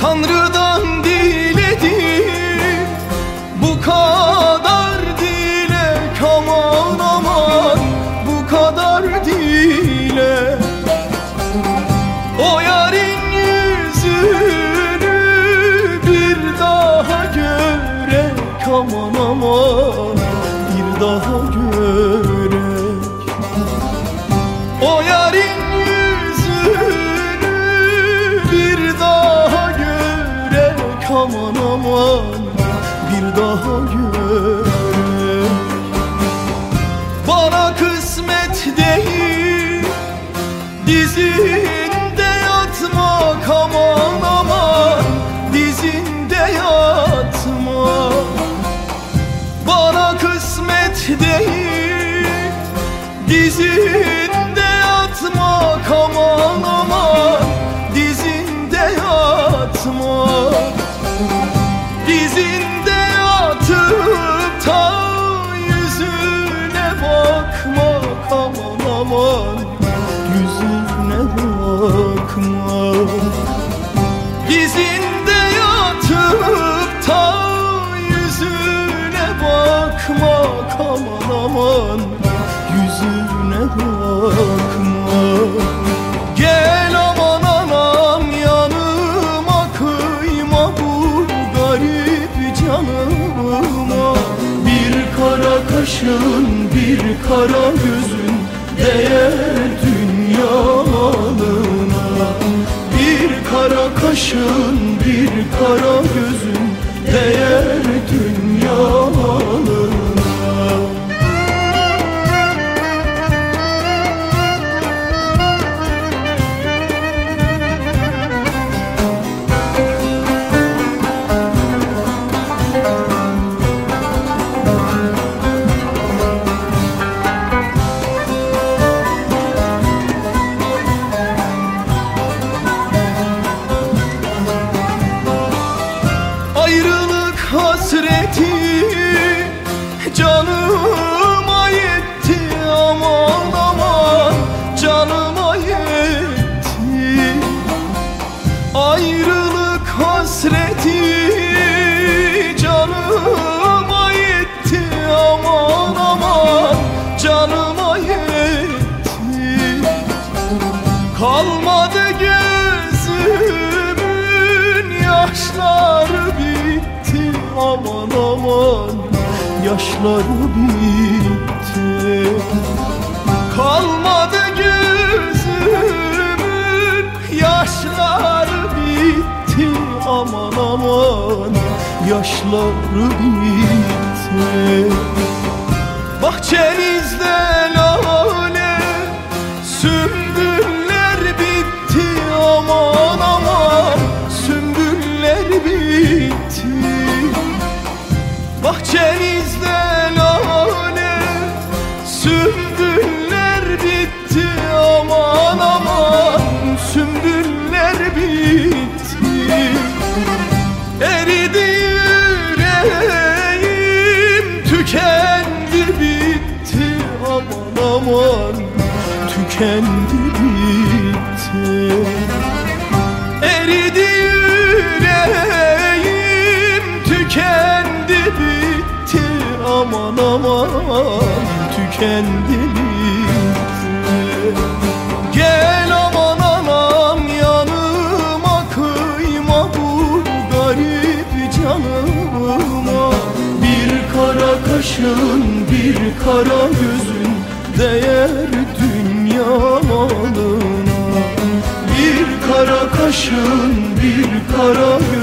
Tanrı'dan diledim bu kadar dilek aman aman bu kadar dilek O yarın yüzünü bir daha görek aman aman bir daha görek Aman aman bir daha görek Bana kısmet değil dizinde Gel aman anam yanıma kıyma bu garip canıma. Bir kara kaşın bir kara gözün değer dünya malına Bir kara kaşın bir kara gözün değer dünya yaşları bitti Aman aman. Yaşları bitti. Kalmadı gözümün. Yaşları bitti Aman aman. Yaşları bitti. Bahçenizde tükendi bitti Eridi yüreğim tükendi bitti. Aman aman tükendi bitti. Gel aman anam yanıma kıyma bu garip canıma. Bir kara kaşın bir kara gözün değer kaşın bir kara gözün